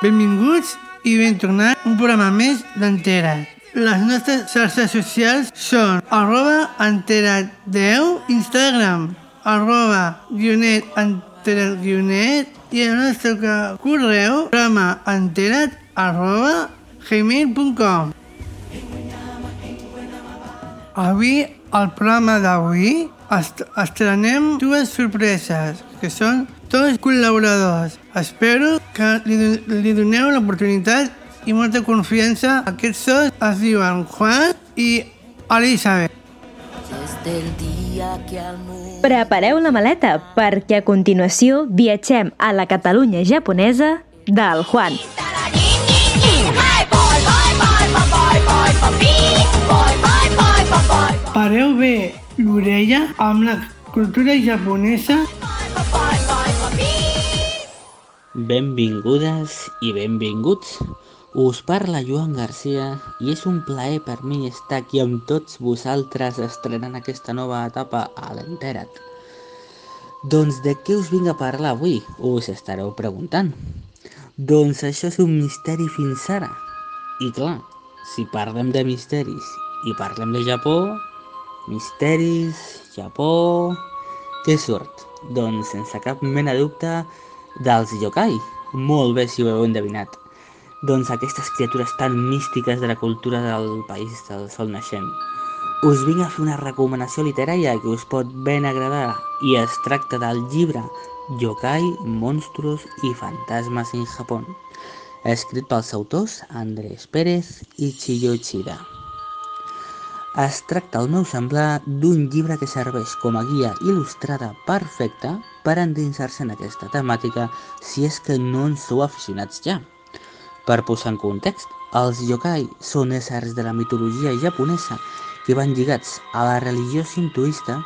Benvinguts i ben tornat un programa més d'Entera't. Les nostres xarxes socials són arroba enterat10, Instagram, arroba guionet enterat guionet i el nostre correu programa enterat arroba gmail.com Avui, al programa d'avui, est estrenem dues sorpreses, que són tots col·laboradors. Espero que li, li doneu l'oportunitat i molta confiança. Aquests dos es diuen Juan i Elisabet. Prepareu la maleta perquè a continuació viatgem a la Catalunya japonesa del Juan. Pareu bé l'orella amb la cultura japonesa Benvingudes i benvinguts. Us parla Joan Garcia i és un plaer per mi estar aquí amb tots vosaltres estrenant aquesta nova etapa a l'Entera't. Doncs de què us vinc a parlar avui? Us estareu preguntant. Doncs això és un misteri fins ara. I clar, si parlem de misteris i parlem de Japó, misteris, Japó... Què surt? Doncs sense cap mena de dubte dels yokai. Molt bé si ho heu endevinat. Doncs aquestes criatures tan místiques de la cultura del país del sol naixent. Us vinc a fer una recomanació literària que us pot ben agradar i es tracta del llibre Yokai, Monstruos i Fantasmes en Japó, escrit pels autors Andrés Pérez i Chiyo Chida. Es tracta, al meu semblar, d'un llibre que serveix com a guia il·lustrada perfecta per endinsar-se en aquesta temàtica si és que no en sou aficionats ja. Per posar en context, els yokai són éssers de la mitologia japonesa que van lligats a la religió sintoista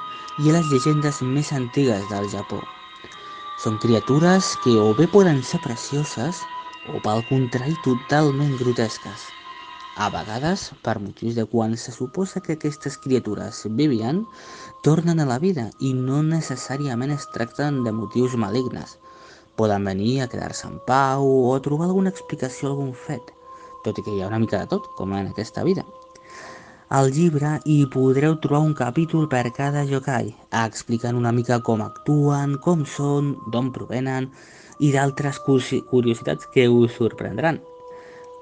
i a les llegendes més antigues del Japó. Són criatures que o bé poden ser precioses o pel contrari totalment grotesques a vegades, per motius de quan se suposa que aquestes criatures vivien, tornen a la vida i no necessàriament es tracten de motius malignes. Poden venir a quedar-se en pau o trobar alguna explicació a algun fet, tot i que hi ha una mica de tot, com en aquesta vida. Al llibre hi podreu trobar un capítol per cada yokai, explicant una mica com actuen, com són, d'on provenen i d'altres curiositats que us sorprendran.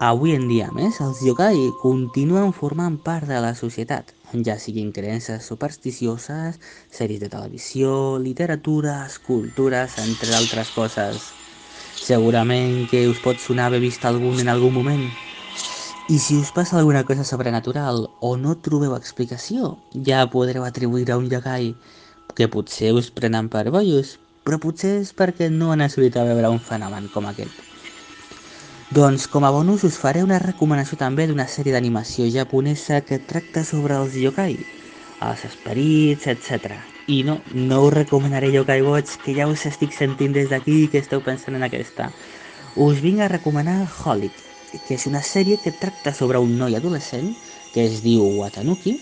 Avui en dia, més, els yokai continuen formant part de la societat, ja siguin creences supersticioses, sèries de televisió, literatura, escultures, entre altres coses. Segurament que us pot sonar haver vist algun en algun moment. I si us passa alguna cosa sobrenatural o no trobeu explicació, ja podreu atribuir a un yokai que potser us prenen per bojos, però potser és perquè no han assolit a veure un fenomen com aquest. Doncs com a bonus us faré una recomanació també d'una sèrie d'animació japonesa que tracta sobre els yokai, els esperits, etc. I no, no us recomanaré Yokai Watch, que ja us estic sentint des d'aquí que esteu pensant en aquesta. Us vinc a recomanar Holic, que és una sèrie que tracta sobre un noi adolescent que es diu Watanuki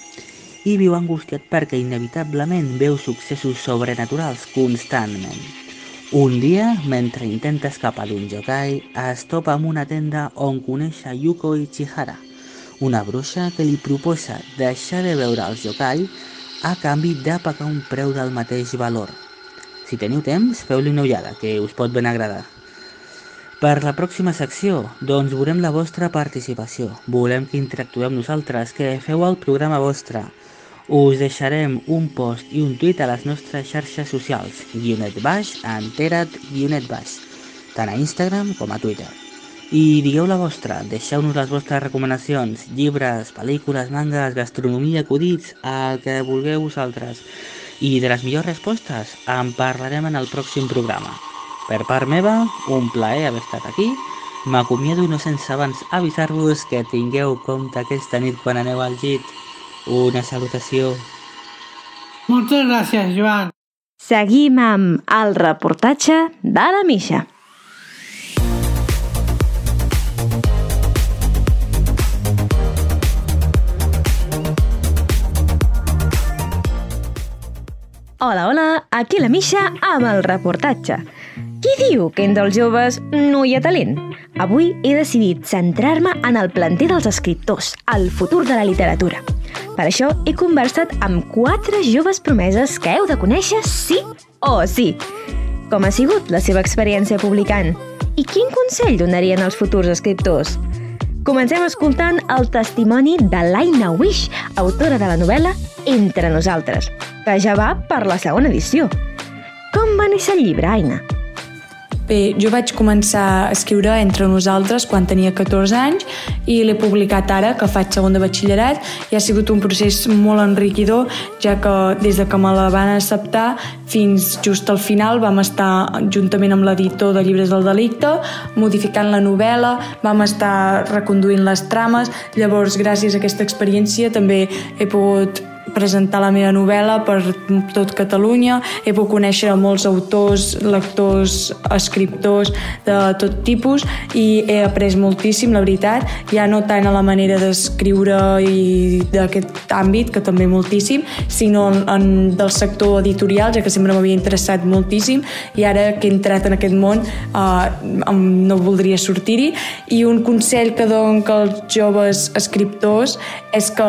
i viu angustiat perquè inevitablement veu successos sobrenaturals constantment. Un dia, mentre intenta escapar d'un yokai, es topa amb una tenda on coneix a Yuko Ichihara, una bruixa que li proposa deixar de veure els yokai a canvi de pagar un preu del mateix valor. Si teniu temps, feu-li una ullada, que us pot ben agradar. Per la pròxima secció, doncs volem la vostra participació. Volem que interactueu amb nosaltres, que feu el programa vostre. Us deixarem un post i un tuit a les nostres xarxes socials, guionet baix, entera't, guionet baix, tant a Instagram com a Twitter. I digueu la vostra, deixeu-nos les vostres recomanacions, llibres, pel·lícules, mangas, gastronomia, acudits, el que vulgueu vosaltres. I de les millors respostes en parlarem en el pròxim programa. Per part meva, un plaer haver estat aquí. M'acomiado no sense abans avisar-vos que tingueu compte aquesta nit quan aneu al llit. Una salutació. Moltes gràcies, Joan. Seguim amb el reportatge de la Misha. Hola, hola, aquí la Misha amb el reportatge. Qui diu que entre els joves no hi ha talent? Avui he decidit centrar-me en el planter dels escriptors, el futur de la literatura. Per això he conversat amb quatre joves promeses que heu de conèixer sí o sí. Com ha sigut la seva experiència publicant? I quin consell donarien als futurs escriptors? Comencem escoltant el testimoni de l'Aina Wish, autora de la novel·la Entre nosaltres, que ja va per la segona edició. Com va néixer el llibre, Aina? Bé, jo vaig començar a escriure entre nosaltres quan tenia 14 anys i l'he publicat ara, que faig segon de batxillerat, i ha sigut un procés molt enriquidor, ja que des de que me la van acceptar fins just al final vam estar juntament amb l'editor de Llibres del Delicte, modificant la novel·la, vam estar reconduint les trames, llavors gràcies a aquesta experiència també he pogut presentar la meva novel·la per tot Catalunya. He pogut conèixer molts autors, lectors, escriptors de tot tipus i he après moltíssim, la veritat, ja no tant a la manera d'escriure i d'aquest àmbit, que també moltíssim, sinó en, en del sector editorial, ja que sempre m'havia interessat moltíssim. I ara que he entrat en aquest món eh, no voldria sortir-hi. I un consell que dono als joves escriptors és que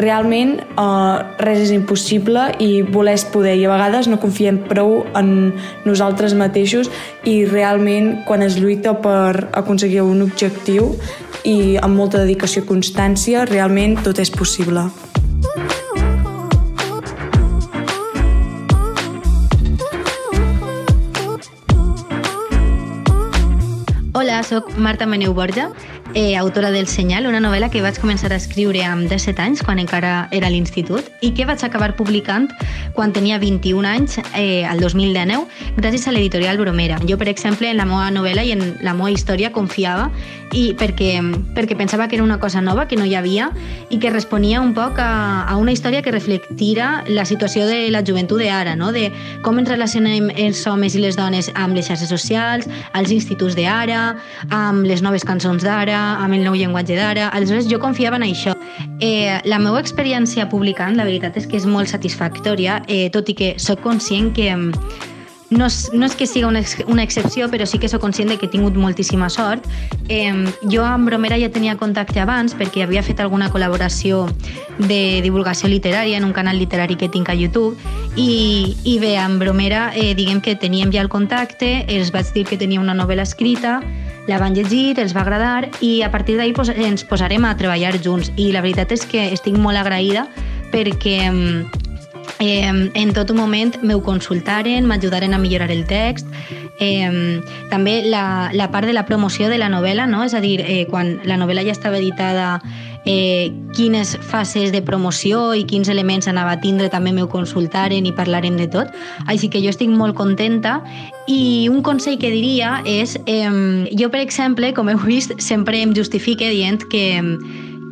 realment eh, res és impossible i voler és poder i a vegades no confiem prou en nosaltres mateixos i realment quan es lluita per aconseguir un objectiu i amb molta dedicació i constància realment tot és possible. Hola, sóc Marta Maneu Borja eh, autora del Senyal, una novel·la que vaig començar a escriure amb 17 anys, quan encara era a l'institut, i que vaig acabar publicant quan tenia 21 anys, eh, al 2019, gràcies a l'editorial Bromera. Jo, per exemple, en la meva novel·la i en la meva història confiava i perquè, perquè pensava que era una cosa nova, que no hi havia, i que responia un poc a, a una història que reflectira la situació de la joventut d'ara, no? de com ens relacionem els homes i les dones amb les xarxes socials, als instituts d'ara, amb les noves cançons d'ara, amb el nou llenguatge d'ara. Aleshores, jo confiava en això. Eh, la meva experiència publicant, la veritat és que és molt satisfactòria, eh, tot i que sóc conscient que no és, no és que sigui una, una excepció, però sí que sóc conscient de que he tingut moltíssima sort. Eh, jo amb Bromera ja tenia contacte abans perquè havia fet alguna col·laboració de divulgació literària en un canal literari que tinc a YouTube i, i bé, amb Bromera eh, diguem que teníem ja el contacte, els vaig dir que tenia una novel·la escrita, la van llegir, els va agradar i a partir d'ahir pues, ens posarem a treballar junts i la veritat és que estic molt agraïda perquè eh, en tot moment m'ho consultaren, m'ajudaren a millorar el text. Eh, també la, la part de la promoció de la novel·la, no? és a dir, eh, quan la novel·la ja estava editada, eh, quines fases de promoció i quins elements anava a tindre també m'ho consultaren i parlarem de tot. Així que jo estic molt contenta i un consell que diria és, eh, jo per exemple, com heu vist, sempre em justifique dient que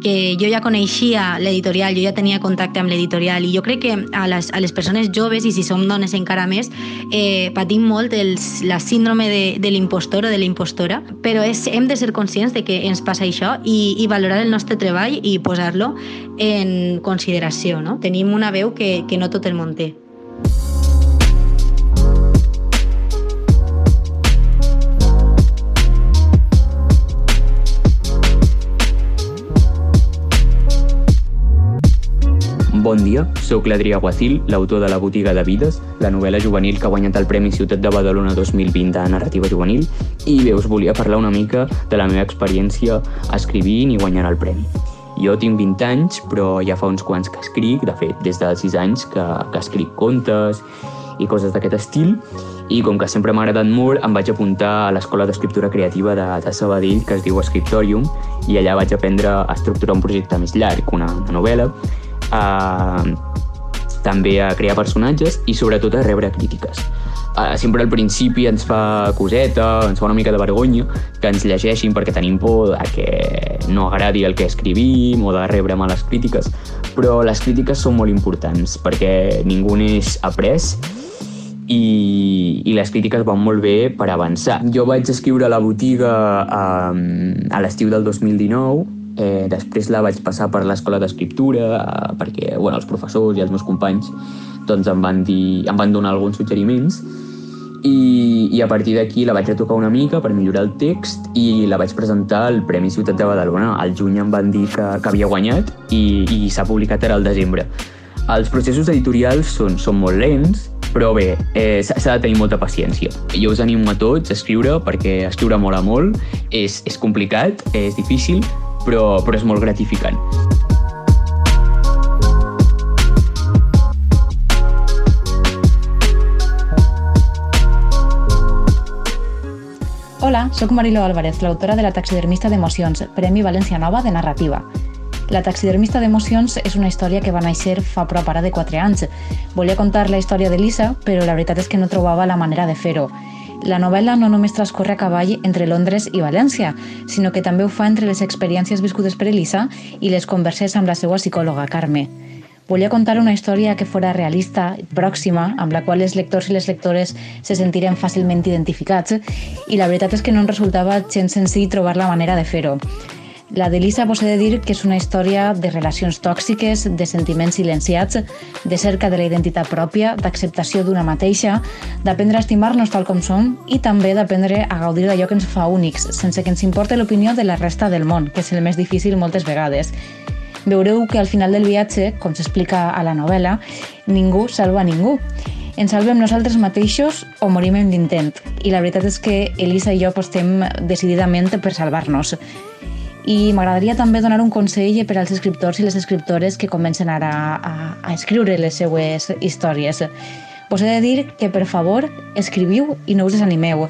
que jo ja coneixia l'editorial, jo ja tenia contacte amb l'editorial i jo crec que a les, a les persones joves, i si som dones encara més, eh, patim molt els, la síndrome de, de l'impostor o de la impostora, però és, hem de ser conscients de que ens passa això i, i valorar el nostre treball i posar-lo en consideració. No? Tenim una veu que, que no tot el món té. Bon dia, sóc l'Adrià Guacil, l'autor de La botiga de vides, la novel·la juvenil que ha guanyat el Premi Ciutat de Badalona 2020 de narrativa juvenil, i bé, us volia parlar una mica de la meva experiència escrivint i guanyant el premi. Jo tinc 20 anys, però ja fa uns quants que escric, de fet, des dels 6 anys que, que escric contes i coses d'aquest estil, i com que sempre m'ha agradat molt, em vaig apuntar a l'Escola d'Escriptura Creativa de, de Sabadell, que es diu Scriptorium, i allà vaig aprendre a estructurar un projecte més llarg, una, una novel·la, a, també a crear personatges i sobretot a rebre crítiques. Uh, sempre al principi ens fa coseta, ens fa una mica de vergonya que ens llegeixin perquè tenim por de que no agradi el que escrivim o de rebre males crítiques, però les crítiques són molt importants perquè ningú n'és après i, i les crítiques van molt bé per avançar. Jo vaig escriure a la botiga a, a l'estiu del 2019 Eh, després la vaig passar per l'escola d'escriptura eh, perquè bueno, els professors i els meus companys doncs em van, dir, em van donar alguns suggeriments i, i a partir d'aquí la vaig retocar una mica per millorar el text i la vaig presentar al Premi Ciutat de Badalona. Al juny em van dir que, que havia guanyat i, i s'ha publicat ara al desembre. Els processos editorials són, són molt lents, però bé, eh, s'ha de tenir molta paciència. Jo us animo a tots a escriure, perquè escriure mola molt, és, és complicat, és difícil, però, però és molt gratificant. Hola, sóc Marilo Álvarez, l'autora de La taxidermista d'emocions, Premi València Nova de Narrativa. La taxidermista d'emocions és una història que va néixer fa prop ara de 4 anys. Volia contar la història d'Elisa, però la veritat és que no trobava la manera de fer-ho. La novel·la no només transcorre a cavall entre Londres i València, sinó que també ho fa entre les experiències viscudes per Elisa i les converses amb la seva psicòloga, Carme. Volia contar una història que fora realista, pròxima, amb la qual els lectors i les lectores se sentiren fàcilment identificats i la veritat és que no em resultava gens senzill trobar la manera de fer-ho. La d'Elisa vos he de dir que és una història de relacions tòxiques, de sentiments silenciats, de cerca de la identitat pròpia, d'acceptació d'una mateixa, d'aprendre a estimar-nos tal com som i també d'aprendre a gaudir d'allò que ens fa únics, sense que ens importi l'opinió de la resta del món, que és el més difícil moltes vegades veureu que al final del viatge, com s'explica a la novel·la, ningú salva ningú. Ens salvem nosaltres mateixos o morim en l'intent. I la veritat és que Elisa i jo apostem decididament per salvar-nos. I m'agradaria també donar un consell per als escriptors i les escriptores que comencen ara a, a escriure les seues històries. Vos he de dir que, per favor, escriviu i no us desanimeu.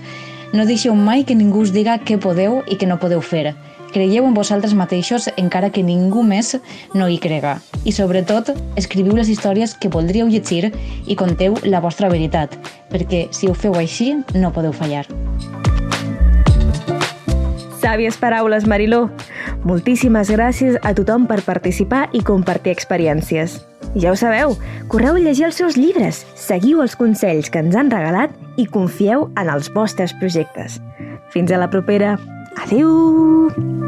No deixeu mai que ningú us diga què podeu i què no podeu fer. Creieu en vosaltres mateixos encara que ningú més no hi crega. I sobretot, escriviu les històries que voldríeu llegir i conteu la vostra veritat, perquè si ho feu així, no podeu fallar. Sàvies paraules, Mariló. Moltíssimes gràcies a tothom per participar i compartir experiències. Ja ho sabeu, correu a llegir els seus llibres, seguiu els consells que ens han regalat i confieu en els vostres projectes. Fins a la propera! Adéu!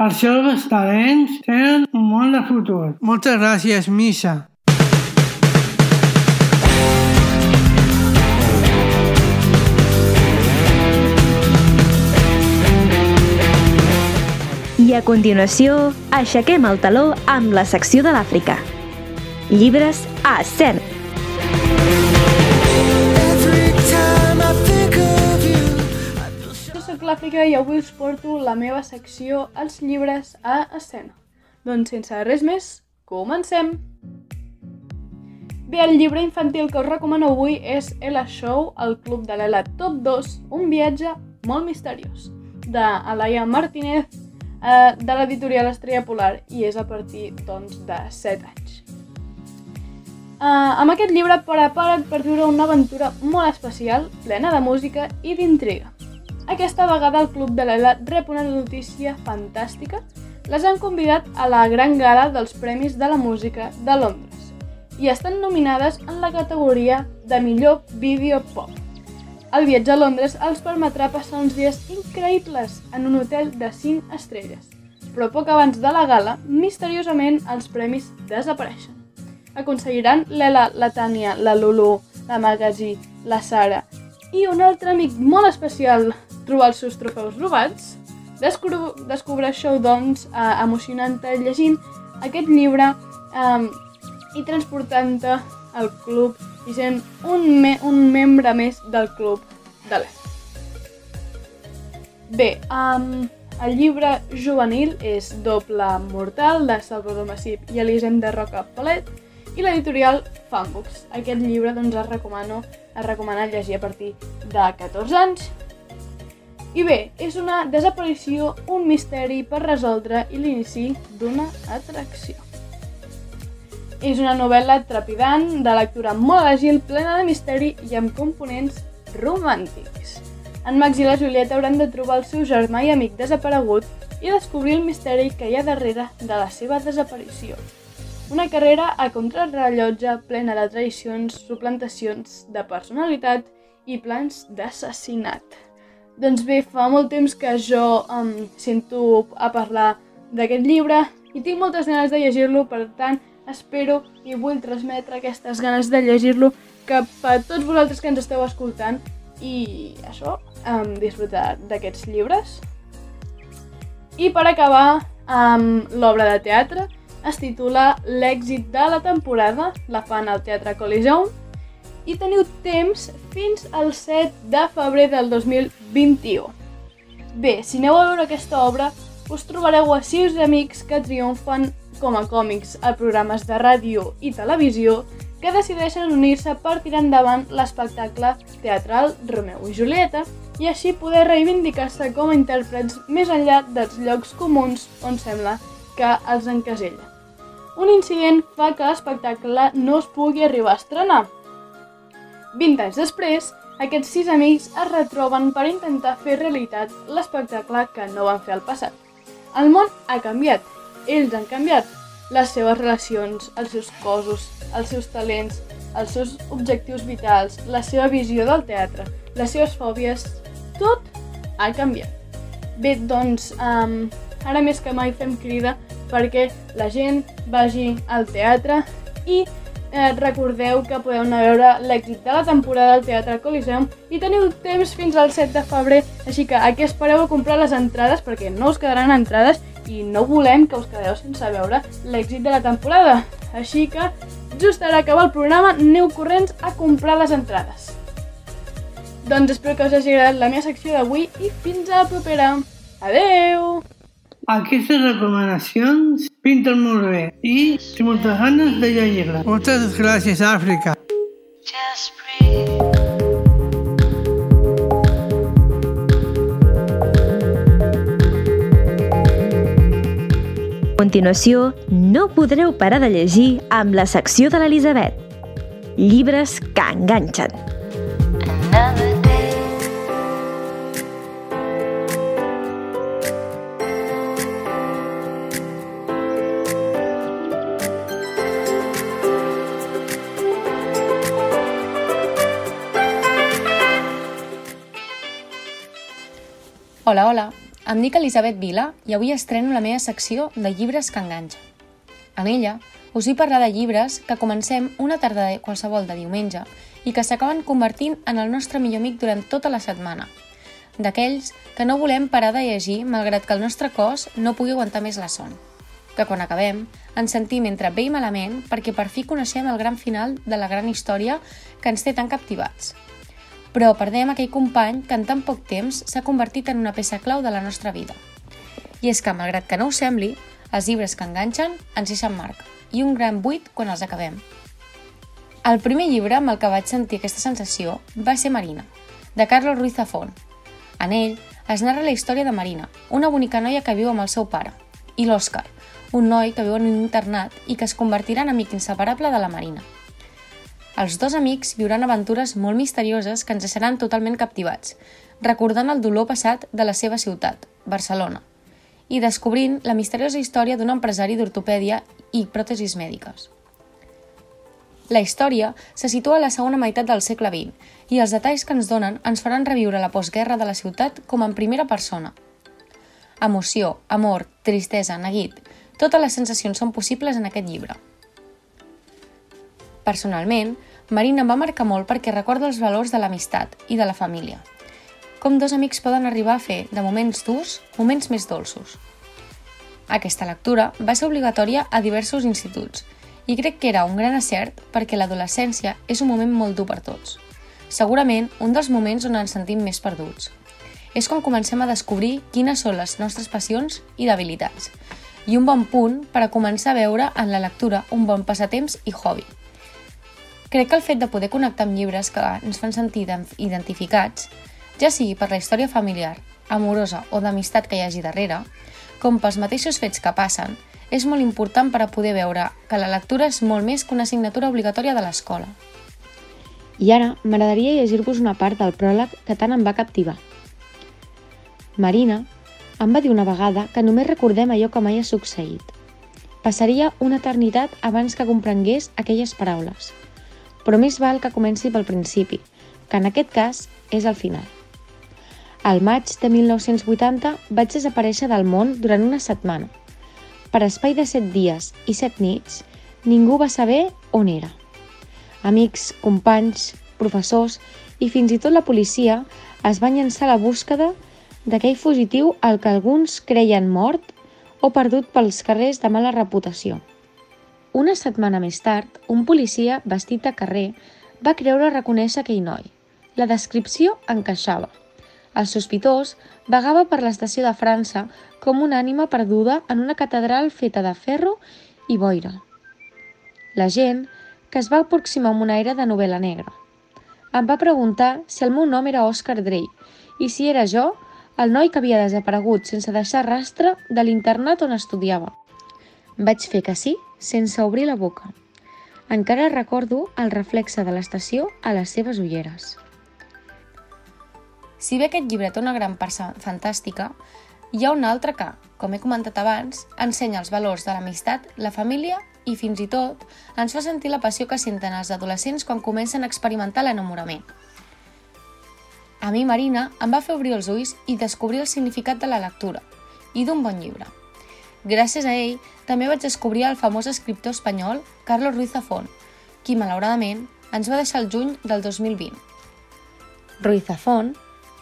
Els joves talents tenen un món de futur. Moltes gràcies, Missa. I a continuació, aixequem el taló amb la secció de l'Àfrica. Llibres a 100. l'Àfrica i avui us porto la meva secció als llibres a escena. Doncs sense res més, comencem! Bé, el llibre infantil que us recomano avui és Ella Show, el club de l'Ela Top 2, un viatge molt misteriós, de Alaia Martínez, eh, de l'editorial Estrella Polar, i és a partir, doncs, de 7 anys. Uh, amb aquest llibre prepara't per viure una aventura molt especial, plena de música i d'intriga. Aquesta vegada el Club de l'Ela rep una notícia fantàstica. Les han convidat a la gran gala dels Premis de la Música de Londres i estan nominades en la categoria de millor vídeo pop. El viatge a Londres els permetrà passar uns dies increïbles en un hotel de 5 estrelles. Però poc abans de la gala, misteriosament els premis desapareixen aconseguiran l'Ela, la Tània, la Lulu, la Magazí, la Sara i un altre amic molt especial trobar els seus trofeus robats. Descobro, descobreixeu, doncs, eh, emocionant-te llegint aquest llibre eh, i transportant-te al club i sent un, me un membre més del club de l'Ela. Bé, um, el llibre juvenil és Doble Mortal, de Salvador Massip i Elisem de Roca Palet, i l'editorial Fanbooks. Aquest llibre doncs, es, recomano, es recomana llegir a partir de 14 anys. I bé, és una desaparició, un misteri per resoldre i l'inici d'una atracció. És una novel·la trepidant, de lectura molt àgil, plena de misteri i amb components romàntics. En Max i la Julieta hauran de trobar el seu germà i amic desaparegut i descobrir el misteri que hi ha darrere de la seva desaparició. una carrera a contrarrellotge plena de tradicions, suplantacions de personalitat i plans d'assassinat. Doncs bé, fa molt temps que jo em sento a parlar d'aquest llibre i tinc moltes ganes de llegir-lo, per tant, espero i vull transmetre aquestes ganes de llegir-lo cap a tots vosaltres que ens esteu escoltant i això, um, disfrutar d'aquests llibres. I per acabar amb l'obra de teatre, es titula L'èxit de la temporada, la fan al Teatre Coliseum, i teniu temps fins al 7 de febrer del 2021. Bé, si aneu a veure aquesta obra, us trobareu a sis amics que triomfen com a còmics a programes de ràdio i televisió que decideixen unir-se per tirar endavant l'espectacle teatral Romeu i Julieta i així poder reivindicar-se com a intèrprets més enllà dels llocs comuns on sembla que els encasella. Un incident fa que l'espectacle no es pugui arribar a estrenar. 20 anys després, aquests sis amics es retroben per intentar fer realitat l'espectacle que no van fer al passat. El món ha canviat, ells han canviat, les seves relacions, els seus cossos, els seus talents, els seus objectius vitals, la seva visió del teatre, les seves fòbies, tot ha canviat. Bé, doncs, um, ara més que mai fem crida perquè la gent vagi al teatre eh, recordeu que podeu anar a veure l'èxit de la temporada del Teatre Coliseum i teniu temps fins al 7 de febrer, així que aquí espereu a comprar les entrades perquè no us quedaran entrades i no volem que us quedeu sense veure l'èxit de la temporada. Així que, just ara acabar el programa, aneu corrents a comprar les entrades. Doncs espero que us hagi agradat la meva secció d'avui i fins a la propera. Adeu! Aquestes recomanacions pinten molt bé i tinc moltes ganes de llegir-les. Moltes gràcies, Àfrica. A continuació, no podreu parar de llegir amb la secció de l'Elisabet. Llibres que enganxen. Hola, hola. Em dic Elisabet Vila i avui estreno la meva secció de llibres que enganxen. En ella us vull parlar de llibres que comencem una tarda de qualsevol de diumenge i que s'acaben convertint en el nostre millor amic durant tota la setmana. D'aquells que no volem parar de llegir malgrat que el nostre cos no pugui aguantar més la son. Que quan acabem ens sentim entre bé i malament perquè per fi coneixem el gran final de la gran història que ens té tan captivats però perdem aquell company que en tan poc temps s'ha convertit en una peça clau de la nostra vida. I és que, malgrat que no ho sembli, els llibres que enganxen ens deixen marca i un gran buit quan els acabem. El primer llibre amb el que vaig sentir aquesta sensació va ser Marina, de Carlos Ruiz Zafón. En ell es narra la història de Marina, una bonica noia que viu amb el seu pare, i l'Òscar, un noi que viu en un internat i que es convertirà en amic inseparable de la Marina. Els dos amics viuran aventures molt misterioses que ens deixaran totalment captivats, recordant el dolor passat de la seva ciutat, Barcelona, i descobrint la misteriosa història d'un empresari d'ortopèdia i pròtesis mèdiques. La història se situa a la segona meitat del segle XX i els detalls que ens donen ens faran reviure la postguerra de la ciutat com en primera persona. Emoció, amor, tristesa, neguit, totes les sensacions són possibles en aquest llibre. Personalment, Marina em va marcar molt perquè recorda els valors de l'amistat i de la família. Com dos amics poden arribar a fer, de moments durs, moments més dolços. Aquesta lectura va ser obligatòria a diversos instituts i crec que era un gran acert perquè l'adolescència és un moment molt dur per tots. Segurament un dels moments on ens sentim més perduts. És quan comencem a descobrir quines són les nostres passions i debilitats i un bon punt per a començar a veure en la lectura un bon passatemps i hobby. Crec que el fet de poder connectar amb llibres que ens fan sentir identificats, ja sigui per la història familiar, amorosa o d'amistat que hi hagi darrere, com pels mateixos fets que passen, és molt important per a poder veure que la lectura és molt més que una assignatura obligatòria de l'escola. I ara m'agradaria llegir-vos una part del pròleg que tant em va captivar. Marina em va dir una vegada que només recordem allò que mai ha succeït. passaria una eternitat abans que comprengués aquelles paraules. Però més val que comenci pel principi, que en aquest cas és el final. Al maig de 1980 vaig desaparèixer del món durant una setmana. Per espai de set dies i set nits, ningú va saber on era. Amics, companys, professors i fins i tot la policia es van llançar a la búsqueda d'aquell fugitiu al que alguns creien mort o perdut pels carrers de mala reputació. Una setmana més tard, un policia vestit de carrer va creure reconèixer aquell noi. La descripció encaixava. El sospitós vagava per l'estació de França com una ànima perduda en una catedral feta de ferro i boira. La gent, que es va aproximar amb un aire de novel·la negra. Em va preguntar si el meu nom era Oscar Drey i si era jo el noi que havia desaparegut sense deixar rastre de l'internat on estudiava. Vaig fer que sí, sense obrir la boca. Encara recordo el reflexe de l'estació a les seves ulleres. Si bé aquest llibre té una gran part fantàstica, hi ha un altre que, com he comentat abans, ensenya els valors de l'amistat, la família i fins i tot ens fa sentir la passió que senten els adolescents quan comencen a experimentar l'enamorament. A mi, Marina, em va fer obrir els ulls i descobrir el significat de la lectura i d'un bon llibre. Gràcies a ell, també vaig descobrir el famós escriptor espanyol Carlos Ruiz Zafón, qui, malauradament, ens va deixar el juny del 2020. Ruiz Zafón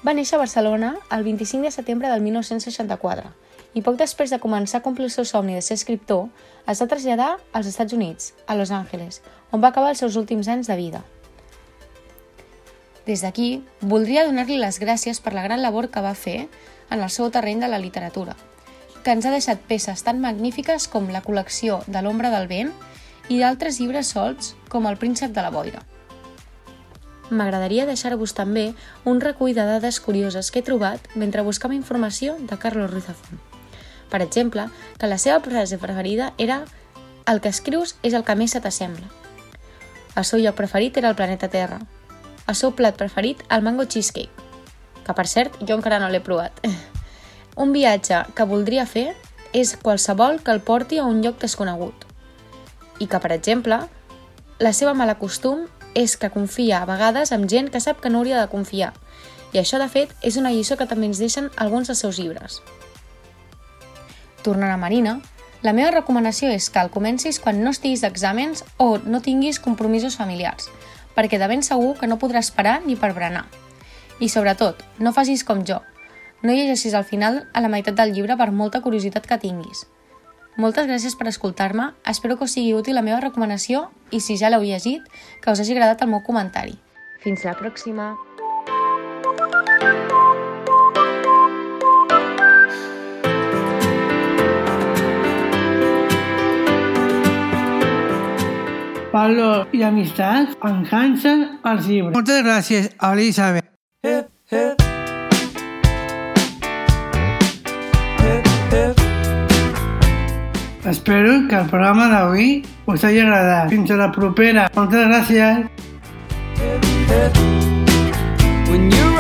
va néixer a Barcelona el 25 de setembre del 1964 i poc després de començar a complir el seu somni de ser escriptor, es va traslladar als Estats Units, a Los Angeles, on va acabar els seus últims anys de vida. Des d'aquí, voldria donar-li les gràcies per la gran labor que va fer en el seu terreny de la literatura, que ens ha deixat peces tan magnífiques com la col·lecció de l'ombra del vent i d'altres llibres solts com El príncep de la boira m'agradaria deixar-vos també un recull de dades curioses que he trobat mentre buscava informació de Carlos Ruiz Zafón. Per exemple, que la seva frase preferida era «El que escrius és el que més se t'assembla». El seu lloc preferit era el planeta Terra. El seu plat preferit, el mango cheesecake, que per cert jo encara no l'he provat. Un viatge que voldria fer és qualsevol que el porti a un lloc desconegut. I que, per exemple, la seva mala costum és que confia a vegades amb gent que sap que no hauria de confiar. I això, de fet, és una lliçó que també ens deixen alguns dels seus llibres. Tornant a Marina, la meva recomanació és que el comencis quan no estiguis d'exàmens o no tinguis compromisos familiars, perquè de ben segur que no podràs parar ni per berenar. I sobretot, no facis com jo. No llegeixis al final a la meitat del llibre per molta curiositat que tinguis. Moltes gràcies per escoltar-me, espero que us sigui útil la meva recomanació i si ja l'heu llegit, que us hagi agradat el meu comentari. Fins la pròxima! valor i amistat enganxen els llibres. Moltes gràcies, Elisabet. Hip, hip. Espero que el programa d'avui us hagi agradat. Fins a la propera. Moltes gràcies. When you're